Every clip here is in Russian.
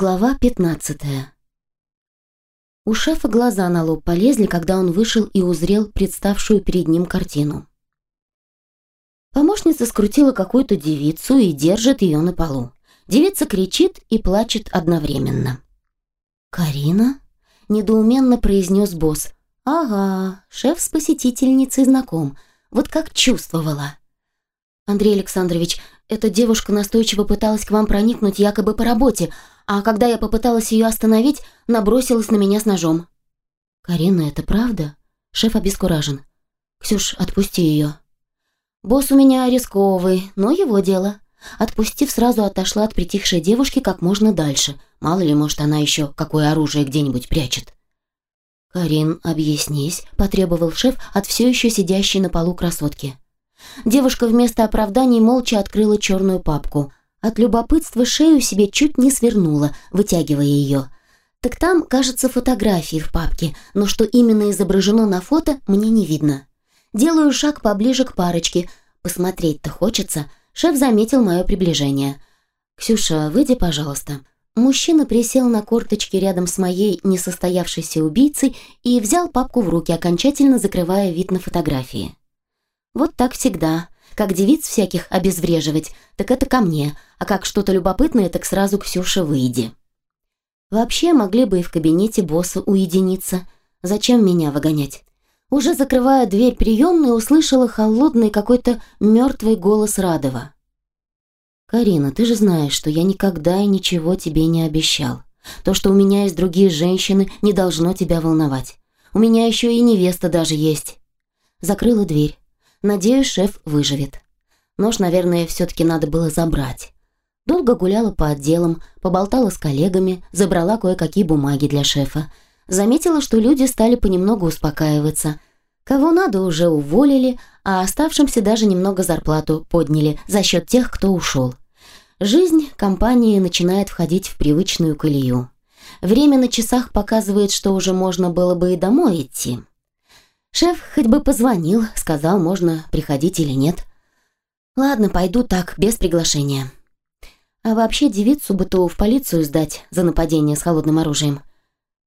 Глава 15. У шефа глаза на лоб полезли, когда он вышел и узрел представшую перед ним картину. Помощница скрутила какую-то девицу и держит ее на полу. Девица кричит и плачет одновременно. «Карина?» – недоуменно произнес босс. «Ага, шеф с посетительницей знаком. Вот как чувствовала». «Андрей Александрович, эта девушка настойчиво пыталась к вам проникнуть якобы по работе, а когда я попыталась ее остановить, набросилась на меня с ножом. «Карина, это правда?» Шеф обескуражен. «Ксюш, отпусти ее». «Босс у меня рисковый, но его дело». Отпустив, сразу отошла от притихшей девушки как можно дальше. Мало ли, может, она еще какое оружие где-нибудь прячет. «Карин, объяснись», – потребовал шеф от все еще сидящей на полу красотки. Девушка вместо оправданий молча открыла черную папку. От любопытства шею себе чуть не свернула, вытягивая ее. Так там, кажется, фотографии в папке, но что именно изображено на фото, мне не видно. Делаю шаг поближе к парочке. Посмотреть-то хочется. Шеф заметил мое приближение. «Ксюша, выйди, пожалуйста». Мужчина присел на корточки рядом с моей несостоявшейся убийцей и взял папку в руки, окончательно закрывая вид на фотографии. Вот так всегда. Как девиц всяких обезвреживать, так это ко мне, а как что-то любопытное, так сразу Ксюша выйди. Вообще могли бы и в кабинете босса уединиться. Зачем меня выгонять? Уже закрывая дверь приемной, услышала холодный какой-то мертвый голос Радова. «Карина, ты же знаешь, что я никогда и ничего тебе не обещал. То, что у меня есть другие женщины, не должно тебя волновать. У меня еще и невеста даже есть». Закрыла дверь. Надеюсь, шеф выживет. Нож, наверное, все-таки надо было забрать. Долго гуляла по отделам, поболтала с коллегами, забрала кое-какие бумаги для шефа. Заметила, что люди стали понемногу успокаиваться. Кого надо, уже уволили, а оставшимся даже немного зарплату подняли за счет тех, кто ушел. Жизнь компании начинает входить в привычную колею. Время на часах показывает, что уже можно было бы и домой идти. Шеф хоть бы позвонил, сказал, можно приходить или нет. Ладно, пойду так, без приглашения. А вообще девицу бы то в полицию сдать за нападение с холодным оружием.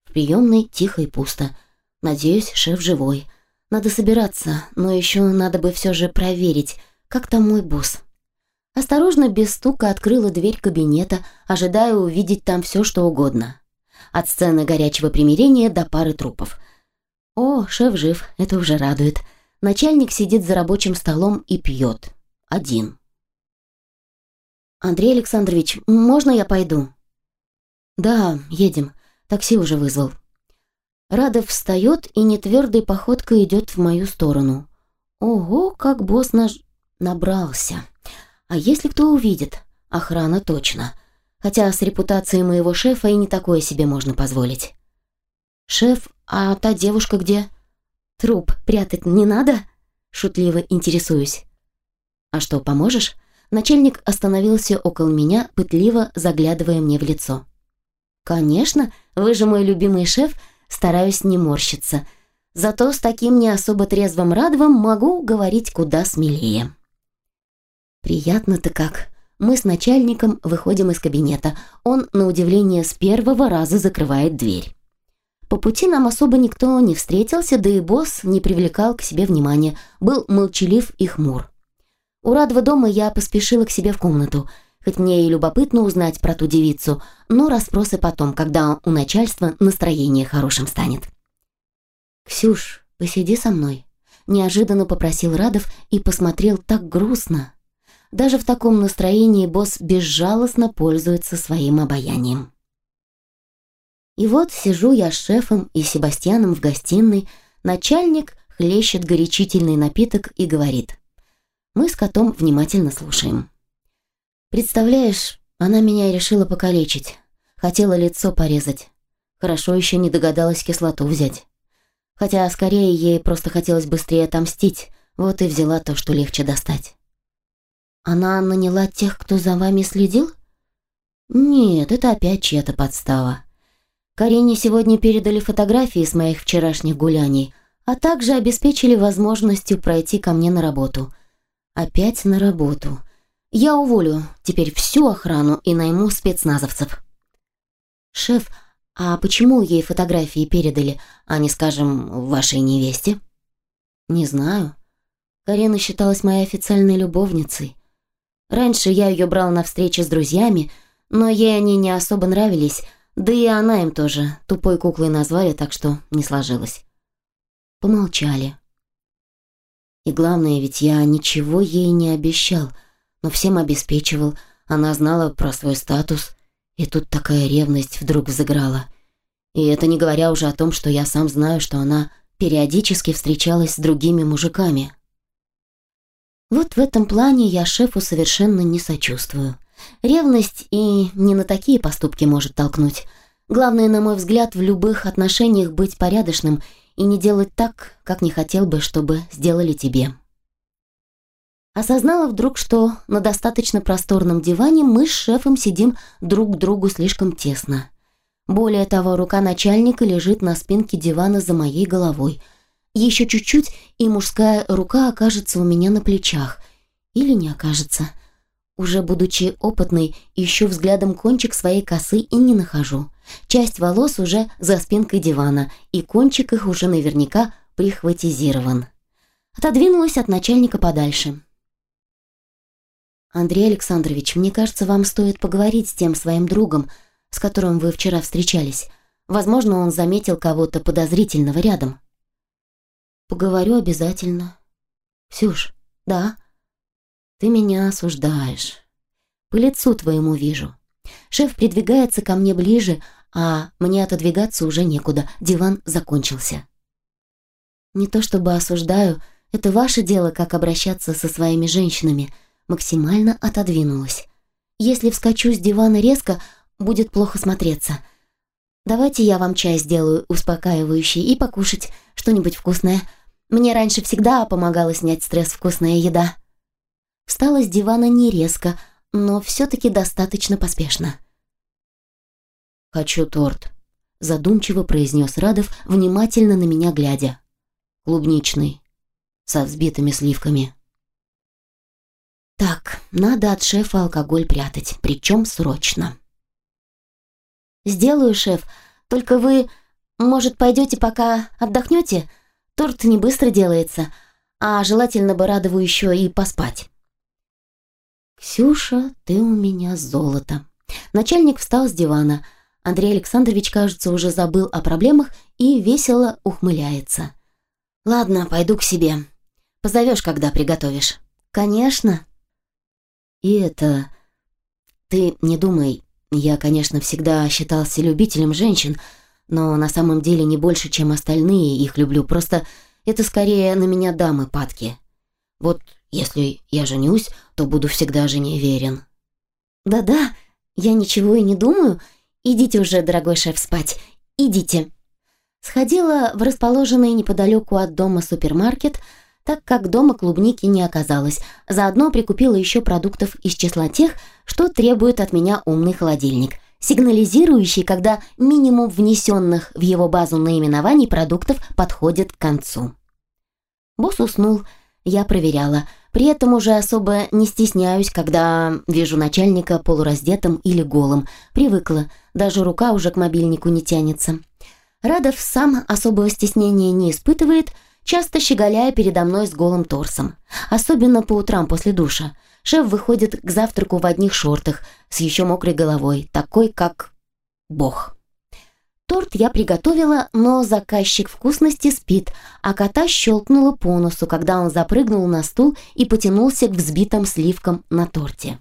В приемной тихо и пусто. Надеюсь, шеф живой. Надо собираться, но еще надо бы все же проверить, как там мой босс. Осторожно, без стука открыла дверь кабинета, ожидая увидеть там все, что угодно. От сцены горячего примирения до пары трупов – о, шеф жив, это уже радует. Начальник сидит за рабочим столом и пьет. Один. «Андрей Александрович, можно я пойду?» «Да, едем. Такси уже вызвал». Радов встает и нетвердой походкой идет в мою сторону. Ого, как босс наш набрался. А если кто увидит? Охрана точно. Хотя с репутацией моего шефа и не такое себе можно позволить. Шеф «А та девушка где?» «Труп прятать не надо?» Шутливо интересуюсь. «А что, поможешь?» Начальник остановился около меня, пытливо заглядывая мне в лицо. «Конечно, вы же мой любимый шеф, стараюсь не морщиться. Зато с таким не особо трезвым Радовым могу говорить куда смелее». «Приятно-то как. Мы с начальником выходим из кабинета. Он, на удивление, с первого раза закрывает дверь». По пути нам особо никто не встретился, да и босс не привлекал к себе внимания, был молчалив и хмур. У Радова дома я поспешила к себе в комнату, хоть мне и любопытно узнать про ту девицу, но расспросы потом, когда у начальства настроение хорошим станет. «Ксюш, посиди со мной», – неожиданно попросил Радов и посмотрел так грустно. Даже в таком настроении босс безжалостно пользуется своим обаянием. И вот сижу я с шефом и Себастьяном в гостиной, начальник хлещет горячительный напиток и говорит. Мы с котом внимательно слушаем. Представляешь, она меня решила покалечить. Хотела лицо порезать. Хорошо еще не догадалась кислоту взять. Хотя скорее ей просто хотелось быстрее отомстить, вот и взяла то, что легче достать. Она наняла тех, кто за вами следил? Нет, это опять чья-то подстава. Карине сегодня передали фотографии с моих вчерашних гуляний, а также обеспечили возможностью пройти ко мне на работу. Опять на работу. Я уволю теперь всю охрану и найму спецназовцев. «Шеф, а почему ей фотографии передали, а не, скажем, вашей невесте?» «Не знаю. Карина считалась моей официальной любовницей. Раньше я ее брал на встречи с друзьями, но ей они не особо нравились, да и она им тоже тупой куклой назвали, так что не сложилось. Помолчали. И главное, ведь я ничего ей не обещал, но всем обеспечивал, она знала про свой статус, и тут такая ревность вдруг взыграла. И это не говоря уже о том, что я сам знаю, что она периодически встречалась с другими мужиками. Вот в этом плане я шефу совершенно не сочувствую. Ревность и не на такие поступки может толкнуть. Главное, на мой взгляд, в любых отношениях быть порядочным и не делать так, как не хотел бы, чтобы сделали тебе. Осознала вдруг, что на достаточно просторном диване мы с шефом сидим друг к другу слишком тесно. Более того, рука начальника лежит на спинке дивана за моей головой – еще чуть-чуть, и мужская рука окажется у меня на плечах. Или не окажется. Уже будучи опытной, ищу взглядом кончик своей косы и не нахожу. Часть волос уже за спинкой дивана, и кончик их уже наверняка прихватизирован. Отодвинулась от начальника подальше. «Андрей Александрович, мне кажется, вам стоит поговорить с тем своим другом, с которым вы вчера встречались. Возможно, он заметил кого-то подозрительного рядом». Поговорю обязательно. Ксюш, да? Ты меня осуждаешь. По лицу твоему вижу. Шеф придвигается ко мне ближе, а мне отодвигаться уже некуда. Диван закончился. Не то чтобы осуждаю, это ваше дело, как обращаться со своими женщинами. Максимально отодвинулась. Если вскочу с дивана резко, будет плохо смотреться. Давайте я вам чай сделаю, успокаивающий, и покушать что-нибудь вкусное – мне раньше всегда помогала снять стресс вкусная еда. Встала с дивана не резко, но все-таки достаточно поспешно. «Хочу торт», — задумчиво произнес Радов, внимательно на меня глядя. «Клубничный, со взбитыми сливками». «Так, надо от шефа алкоголь прятать, причем срочно». «Сделаю, шеф, только вы, может, пойдете пока отдохнете?» Торт не быстро делается, а желательно бы Радову еще и поспать. «Ксюша, ты у меня золото». Начальник встал с дивана. Андрей Александрович, кажется, уже забыл о проблемах и весело ухмыляется. «Ладно, пойду к себе. Позовешь, когда приготовишь». «Конечно». «И это... Ты не думай, я, конечно, всегда считался любителем женщин, но на самом деле не больше, чем остальные их люблю, просто это скорее на меня дамы падки. Вот если я женюсь, то буду всегда жене верен». «Да-да, я ничего и не думаю. Идите уже, дорогой шеф, спать. Идите». Сходила в расположенный неподалеку от дома супермаркет, так как дома клубники не оказалось. Заодно прикупила еще продуктов из числа тех, что требует от меня умный холодильник – сигнализирующий, когда минимум внесенных в его базу наименований продуктов подходит к концу. Босс уснул, я проверяла. При этом уже особо не стесняюсь, когда вижу начальника полураздетым или голым. Привыкла, даже рука уже к мобильнику не тянется. Радов сам особого стеснения не испытывает, часто щеголяя передо мной с голым торсом. Особенно по утрам после душа. Шеф выходит к завтраку в одних шортах, с еще мокрой головой, такой как бог. Торт я приготовила, но заказчик вкусности спит, а кота щелкнула по носу, когда он запрыгнул на стул и потянулся к взбитым сливкам на торте.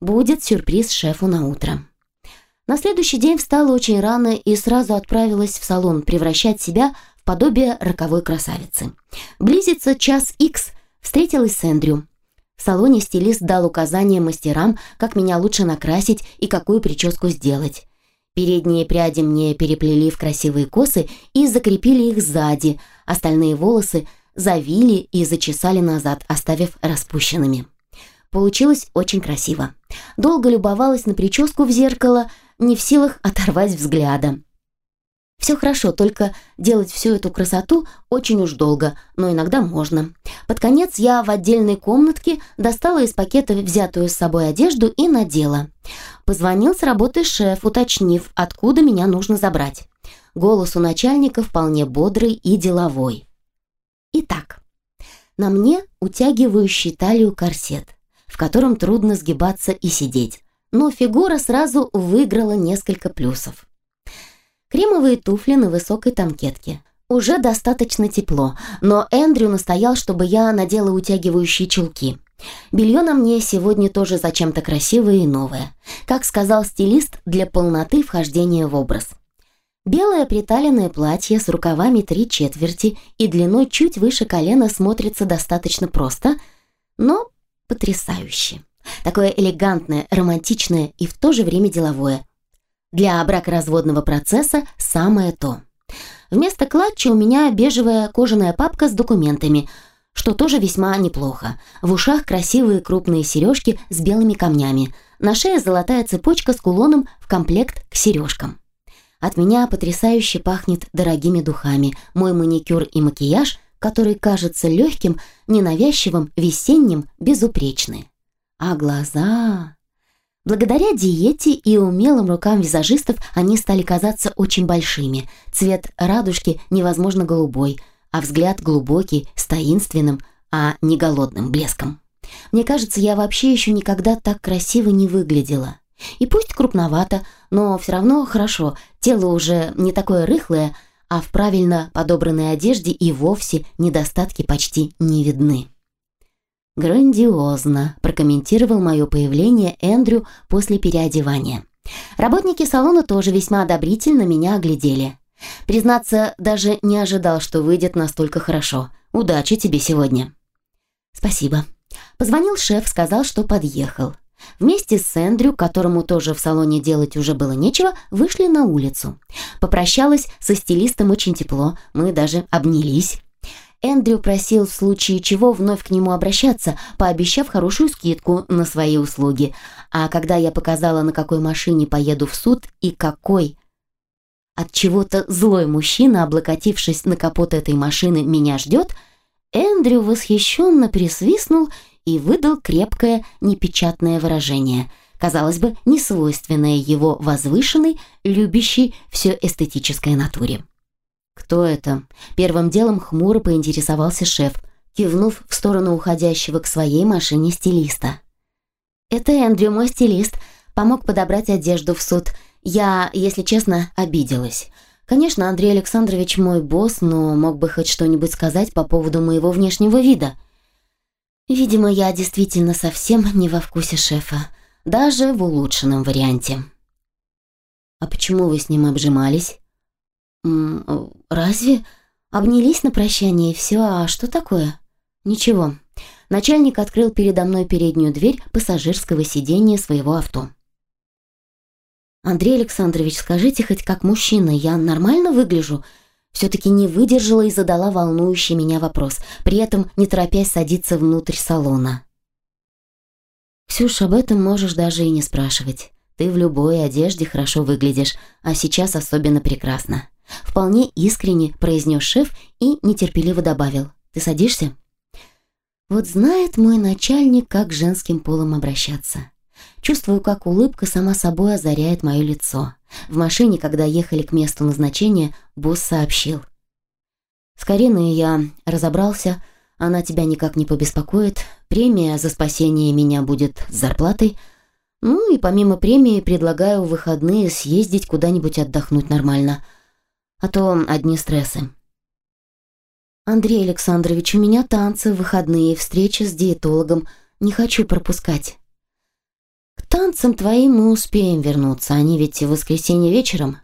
Будет сюрприз шефу на утро. На следующий день встала очень рано и сразу отправилась в салон превращать себя в подобие роковой красавицы. Близится час икс, встретилась с Эндрю. В салоне стилист дал указания мастерам, как меня лучше накрасить и какую прическу сделать. Передние пряди мне переплели в красивые косы и закрепили их сзади, остальные волосы завили и зачесали назад, оставив распущенными. Получилось очень красиво. Долго любовалась на прическу в зеркало, не в силах оторвать взгляда. Все хорошо, только делать всю эту красоту очень уж долго, но иногда можно. Под конец я в отдельной комнатке достала из пакета взятую с собой одежду и надела. Позвонил с работы шеф, уточнив, откуда меня нужно забрать. Голос у начальника вполне бодрый и деловой. Итак, на мне утягивающий талию корсет, в котором трудно сгибаться и сидеть, но фигура сразу выиграла несколько плюсов. Кремовые туфли на высокой танкетке. Уже достаточно тепло, но Эндрю настоял, чтобы я надела утягивающие чулки. Белье на мне сегодня тоже зачем-то красивое и новое. Как сказал стилист, для полноты вхождения в образ. Белое приталенное платье с рукавами три четверти и длиной чуть выше колена смотрится достаточно просто, но потрясающе. Такое элегантное, романтичное и в то же время деловое. Для бракоразводного процесса самое то. Вместо клатча у меня бежевая кожаная папка с документами, что тоже весьма неплохо. В ушах красивые крупные сережки с белыми камнями. На шее золотая цепочка с кулоном в комплект к сережкам. От меня потрясающе пахнет дорогими духами. Мой маникюр и макияж, который кажется легким, ненавязчивым, весенним, безупречны. А глаза... Благодаря диете и умелым рукам визажистов они стали казаться очень большими. Цвет радужки невозможно голубой, а взгляд глубокий, с таинственным, а не голодным блеском. Мне кажется, я вообще еще никогда так красиво не выглядела. И пусть крупновато, но все равно хорошо, тело уже не такое рыхлое, а в правильно подобранной одежде и вовсе недостатки почти не видны. «Грандиозно», – прокомментировал мое появление Эндрю после переодевания. Работники салона тоже весьма одобрительно меня оглядели. Признаться, даже не ожидал, что выйдет настолько хорошо. Удачи тебе сегодня. Спасибо. Позвонил шеф, сказал, что подъехал. Вместе с Эндрю, которому тоже в салоне делать уже было нечего, вышли на улицу. Попрощалась со стилистом очень тепло, мы даже обнялись. Эндрю просил в случае чего вновь к нему обращаться, пообещав хорошую скидку на свои услуги. А когда я показала, на какой машине поеду в суд и какой... От чего-то злой мужчина, облокотившись на капот этой машины, меня ждет, Эндрю восхищенно присвистнул и выдал крепкое непечатное выражение, казалось бы, несвойственное его возвышенной, любящей все эстетической натуре. «Кто это?» Первым делом хмуро поинтересовался шеф, кивнув в сторону уходящего к своей машине стилиста. «Это Эндрю, мой стилист, помог подобрать одежду в суд. Я, если честно, обиделась. Конечно, Андрей Александрович мой босс, но мог бы хоть что-нибудь сказать по поводу моего внешнего вида. Видимо, я действительно совсем не во вкусе шефа, даже в улучшенном варианте. А почему вы с ним обжимались? Разве? Обнялись на прощание и все, а что такое? Ничего. Начальник открыл передо мной переднюю дверь пассажирского сидения своего авто. «Андрей Александрович, скажите хоть как мужчина, я нормально выгляжу?» Все-таки не выдержала и задала волнующий меня вопрос, при этом не торопясь садиться внутрь салона. «Ксюш, об этом можешь даже и не спрашивать. Ты в любой одежде хорошо выглядишь, а сейчас особенно прекрасно». Вполне искренне произнес шеф и нетерпеливо добавил. «Ты садишься?» Вот знает мой начальник, как с женским полом обращаться. Чувствую, как улыбка сама собой озаряет мое лицо. В машине, когда ехали к месту назначения, босс сообщил. «С Кариной я разобрался, она тебя никак не побеспокоит, премия за спасение меня будет с зарплатой, ну и помимо премии предлагаю в выходные съездить куда-нибудь отдохнуть нормально, а то одни стрессы». «Андрей Александрович, у меня танцы, выходные, встреча с диетологом, не хочу пропускать». К танцам твоим мы успеем вернуться, они ведь в воскресенье вечером.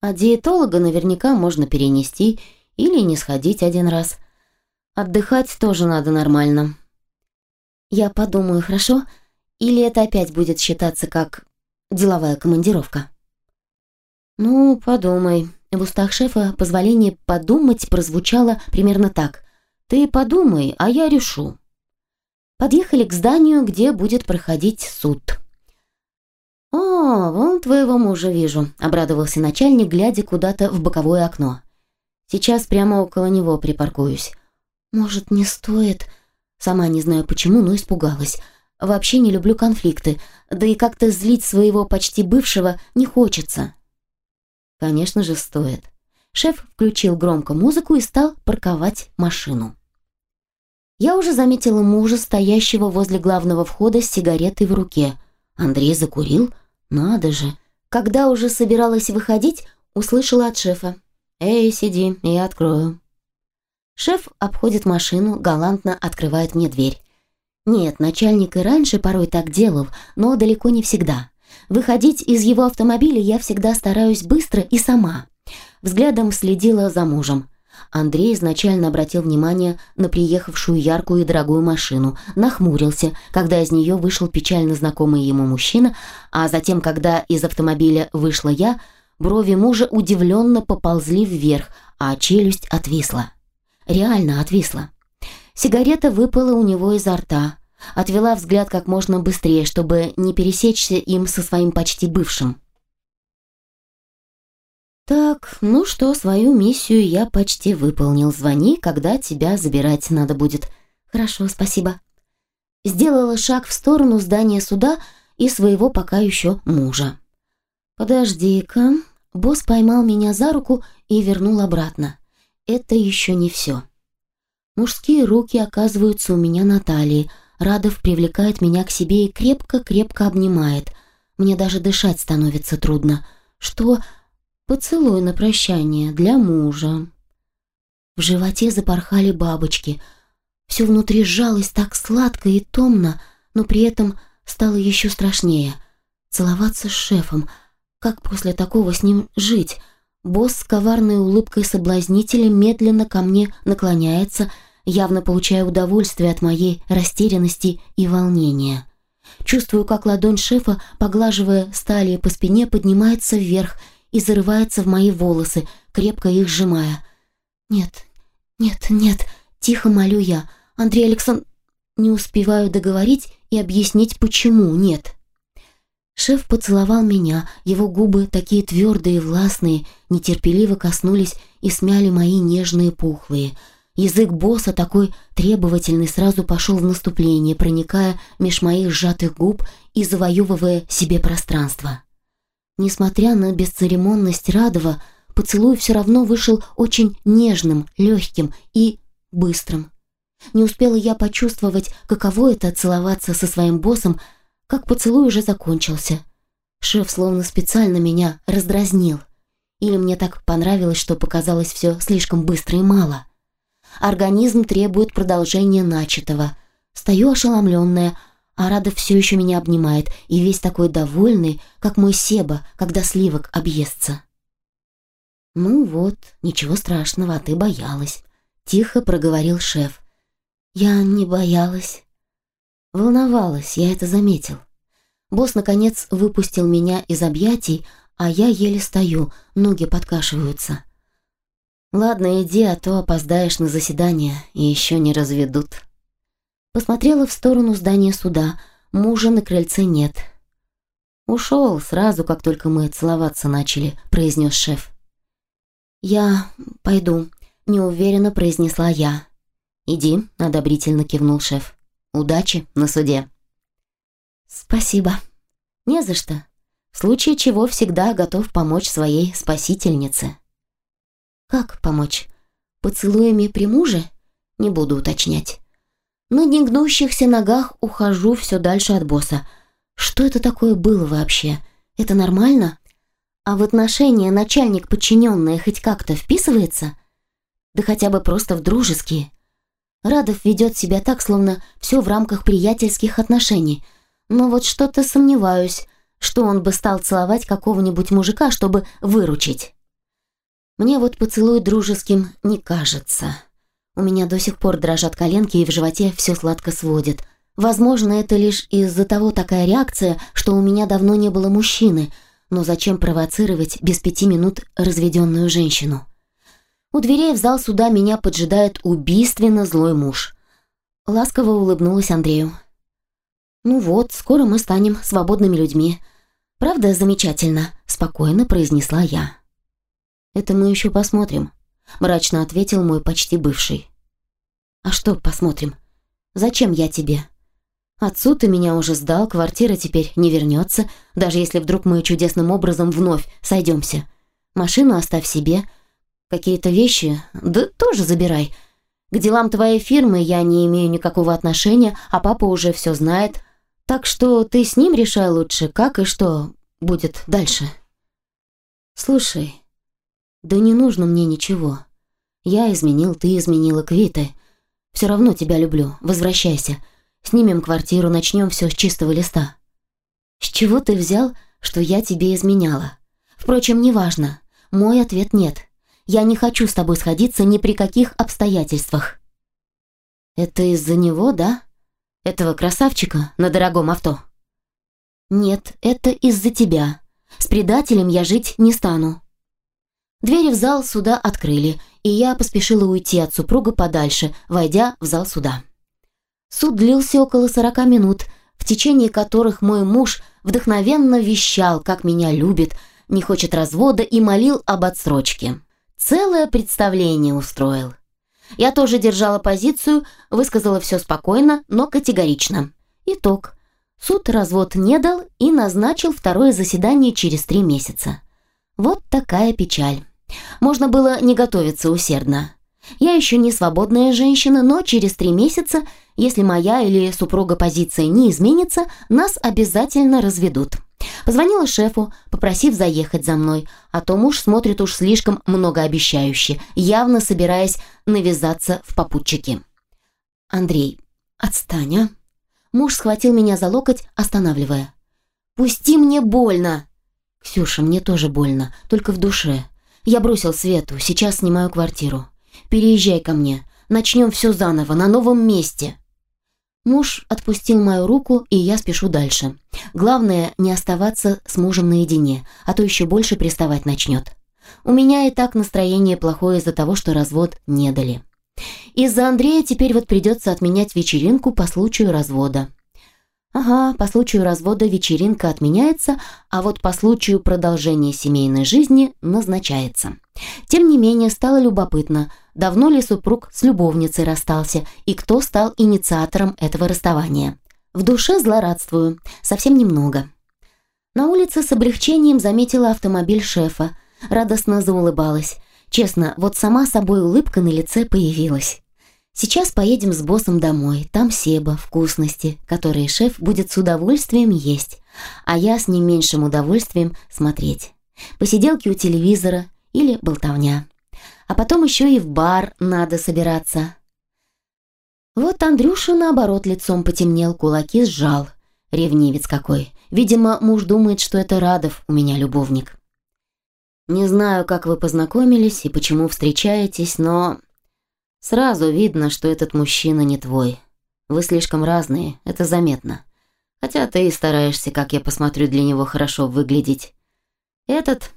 А диетолога наверняка можно перенести или не сходить один раз. Отдыхать тоже надо нормально. Я подумаю, хорошо? Или это опять будет считаться как деловая командировка? Ну, подумай. В устах шефа позволение подумать прозвучало примерно так. Ты подумай, а я решу. Подъехали к зданию, где будет проходить суд. «О, вон твоего мужа вижу», — обрадовался начальник, глядя куда-то в боковое окно. «Сейчас прямо около него припаркуюсь». «Может, не стоит?» Сама не знаю почему, но испугалась. Вообще не люблю конфликты, да и как-то злить своего почти бывшего не хочется. Конечно же, стоит. Шеф включил громко музыку и стал парковать машину. Я уже заметила мужа, стоящего возле главного входа с сигаретой в руке. Андрей закурил? Надо же. Когда уже собиралась выходить, услышала от шефа. «Эй, сиди, я открою». Шеф обходит машину, галантно открывает мне дверь. Нет, начальник и раньше порой так делал, но далеко не всегда. Выходить из его автомобиля я всегда стараюсь быстро и сама. Взглядом следила за мужем. Андрей изначально обратил внимание на приехавшую яркую и дорогую машину, нахмурился, когда из нее вышел печально знакомый ему мужчина, а затем, когда из автомобиля вышла я, брови мужа удивленно поползли вверх, а челюсть отвисла. Реально отвисла. Сигарета выпала у него изо рта. Отвела взгляд как можно быстрее, чтобы не пересечься им со своим почти бывшим. «Так, ну что, свою миссию я почти выполнил. Звони, когда тебя забирать надо будет». «Хорошо, спасибо». Сделала шаг в сторону здания суда и своего пока еще мужа. «Подожди-ка». Босс поймал меня за руку и вернул обратно. «Это еще не все». Мужские руки оказываются у меня на талии. Радов привлекает меня к себе и крепко-крепко обнимает. Мне даже дышать становится трудно. Что Поцелуй на прощание для мужа. В животе запорхали бабочки. Все внутри сжалось так сладко и томно, но при этом стало еще страшнее. Целоваться с шефом. Как после такого с ним жить? Босс с коварной улыбкой соблазнителя медленно ко мне наклоняется, явно получая удовольствие от моей растерянности и волнения. Чувствую, как ладонь шефа, поглаживая стали по спине, поднимается вверх и зарывается в мои волосы, крепко их сжимая. «Нет, нет, нет», — тихо молю я. «Андрей Александр...» Не успеваю договорить и объяснить, почему нет. Шеф поцеловал меня, его губы, такие твердые и властные, нетерпеливо коснулись и смяли мои нежные пухлые. Язык босса, такой требовательный, сразу пошел в наступление, проникая меж моих сжатых губ и завоевывая себе пространство. Несмотря на бесцеремонность Радова, поцелуй все равно вышел очень нежным, легким и быстрым. Не успела я почувствовать, каково это целоваться со своим боссом, как поцелуй уже закончился. Шеф словно специально меня раздразнил. Или мне так понравилось, что показалось все слишком быстро и мало. Организм требует продолжения начатого. Стою ошеломленная, а Радов все еще меня обнимает и весь такой довольный, как мой Себа, когда сливок объестся. «Ну вот, ничего страшного, а ты боялась», — тихо проговорил шеф. «Я не боялась». Волновалась, я это заметил. Босс, наконец, выпустил меня из объятий, а я еле стою, ноги подкашиваются. «Ладно, иди, а то опоздаешь на заседание и еще не разведут». Посмотрела в сторону здания суда. Мужа на крыльце нет. «Ушел сразу, как только мы целоваться начали», — произнес шеф. «Я пойду», — неуверенно произнесла я. «Иди», — одобрительно кивнул шеф. «Удачи на суде». «Спасибо». «Не за что. В случае чего всегда готов помочь своей спасительнице». «Как помочь? Поцелуями при муже?» «Не буду уточнять». На негнущихся ногах ухожу все дальше от босса. Что это такое было вообще? Это нормально? А в отношения начальник-подчиненная хоть как-то вписывается? Да хотя бы просто в дружеские. Радов ведет себя так, словно все в рамках приятельских отношений. Но вот что-то сомневаюсь, что он бы стал целовать какого-нибудь мужика, чтобы выручить. Мне вот поцелуй дружеским не кажется. У меня до сих пор дрожат коленки и в животе все сладко сводит. Возможно, это лишь из-за того такая реакция, что у меня давно не было мужчины, но зачем провоцировать без пяти минут разведенную женщину? У дверей в зал суда меня поджидает убийственно злой муж. Ласково улыбнулась Андрею. «Ну вот, скоро мы станем свободными людьми. Правда, замечательно», — спокойно произнесла я. «Это мы еще посмотрим», мрачно ответил мой почти бывший. «А что, посмотрим? Зачем я тебе?» Отцу ты меня уже сдал, квартира теперь не вернется, даже если вдруг мы чудесным образом вновь сойдемся. Машину оставь себе. Какие-то вещи, да тоже забирай. К делам твоей фирмы я не имею никакого отношения, а папа уже все знает. Так что ты с ним решай лучше, как и что будет дальше. Слушай, да не нужно мне ничего. Я изменил, ты изменила, Квиты. Все равно тебя люблю, возвращайся. Снимем квартиру, начнем все с чистого листа. С чего ты взял, что я тебе изменяла? Впрочем, неважно. Мой ответ нет. Я не хочу с тобой сходиться ни при каких обстоятельствах. Это из-за него, да? Этого красавчика на дорогом авто? Нет, это из-за тебя. С предателем я жить не стану. Двери в зал суда открыли, и я поспешила уйти от супруга подальше, войдя в зал суда. Суд длился около сорока минут, в течение которых мой муж вдохновенно вещал, как меня любит, не хочет развода и молил об отсрочке. Целое представление устроил. Я тоже держала позицию, высказала все спокойно, но категорично. Итог. Суд развод не дал и назначил второе заседание через три месяца. Вот такая печаль. Можно было не готовиться усердно. Я еще не свободная женщина, но через три месяца, если моя или супруга позиция не изменится, нас обязательно разведут. Позвонила шефу, попросив заехать за мной, а то муж смотрит уж слишком многообещающе, явно собираясь навязаться в попутчики. «Андрей, отстань, а?» Муж схватил меня за локоть, останавливая. «Пусти мне больно!» «Ксюша, мне тоже больно, только в душе. Я бросил Свету, сейчас снимаю квартиру. Переезжай ко мне, начнем все заново, на новом месте». Муж отпустил мою руку, и я спешу дальше. Главное, не оставаться с мужем наедине, а то еще больше приставать начнет. У меня и так настроение плохое из-за того, что развод не дали. Из-за Андрея теперь вот придется отменять вечеринку по случаю развода. Ага, по случаю развода вечеринка отменяется, а вот по случаю продолжения семейной жизни назначается. Тем не менее, стало любопытно, давно ли супруг с любовницей расстался и кто стал инициатором этого расставания. В душе злорадствую, совсем немного. На улице с облегчением заметила автомобиль шефа, радостно заулыбалась. Честно, вот сама собой улыбка на лице появилась. Сейчас поедем с боссом домой. Там Себа, вкусности, которые шеф будет с удовольствием есть, а я с не меньшим удовольствием смотреть. Посиделки у телевизора или болтовня. А потом еще и в бар надо собираться. Вот Андрюша, наоборот, лицом потемнел, кулаки сжал. Ревнивец какой. Видимо, муж думает, что это Радов у меня любовник. Не знаю, как вы познакомились и почему встречаетесь, но Сразу видно, что этот мужчина не твой. Вы слишком разные, это заметно. Хотя ты и стараешься, как я посмотрю, для него хорошо выглядеть. Этот...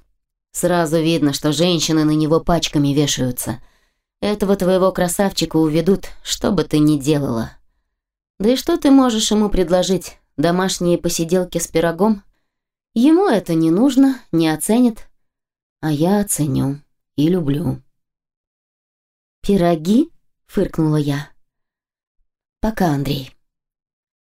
Сразу видно, что женщины на него пачками вешаются. Этого твоего красавчика уведут, что бы ты ни делала. Да и что ты можешь ему предложить? Домашние посиделки с пирогом? Ему это не нужно, не оценит. А я оценю и люблю. «Пироги?» — фыркнула я. «Пока, Андрей».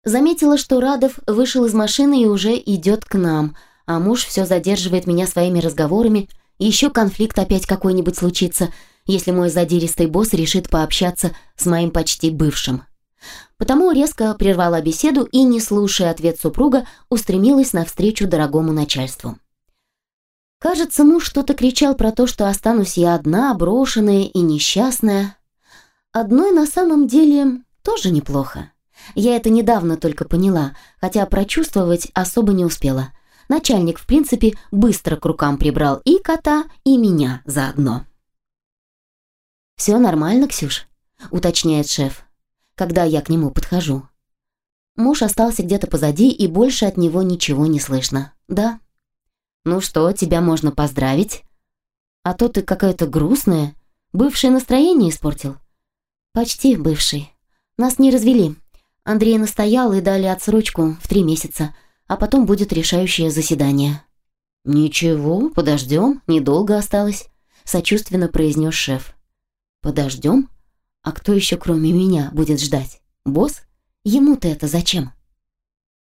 Заметила, что Радов вышел из машины и уже идет к нам, а муж все задерживает меня своими разговорами, еще конфликт опять какой-нибудь случится, если мой задиристый босс решит пообщаться с моим почти бывшим. Потому резко прервала беседу и, не слушая ответ супруга, устремилась навстречу дорогому начальству. Кажется, муж что-то кричал про то, что останусь я одна, брошенная и несчастная. Одной на самом деле тоже неплохо. Я это недавно только поняла, хотя прочувствовать особо не успела. Начальник, в принципе, быстро к рукам прибрал и кота, и меня заодно. «Все нормально, Ксюш?» — уточняет шеф, когда я к нему подхожу. Муж остался где-то позади, и больше от него ничего не слышно. «Да». «Ну что, тебя можно поздравить?» «А то ты какая-то грустная. Бывшее настроение испортил?» «Почти бывший. Нас не развели. Андрей настоял и дали отсрочку в три месяца, а потом будет решающее заседание». «Ничего, подождем, недолго осталось», — сочувственно произнес шеф. «Подождем? А кто еще кроме меня будет ждать? Босс? Ему-то это зачем?»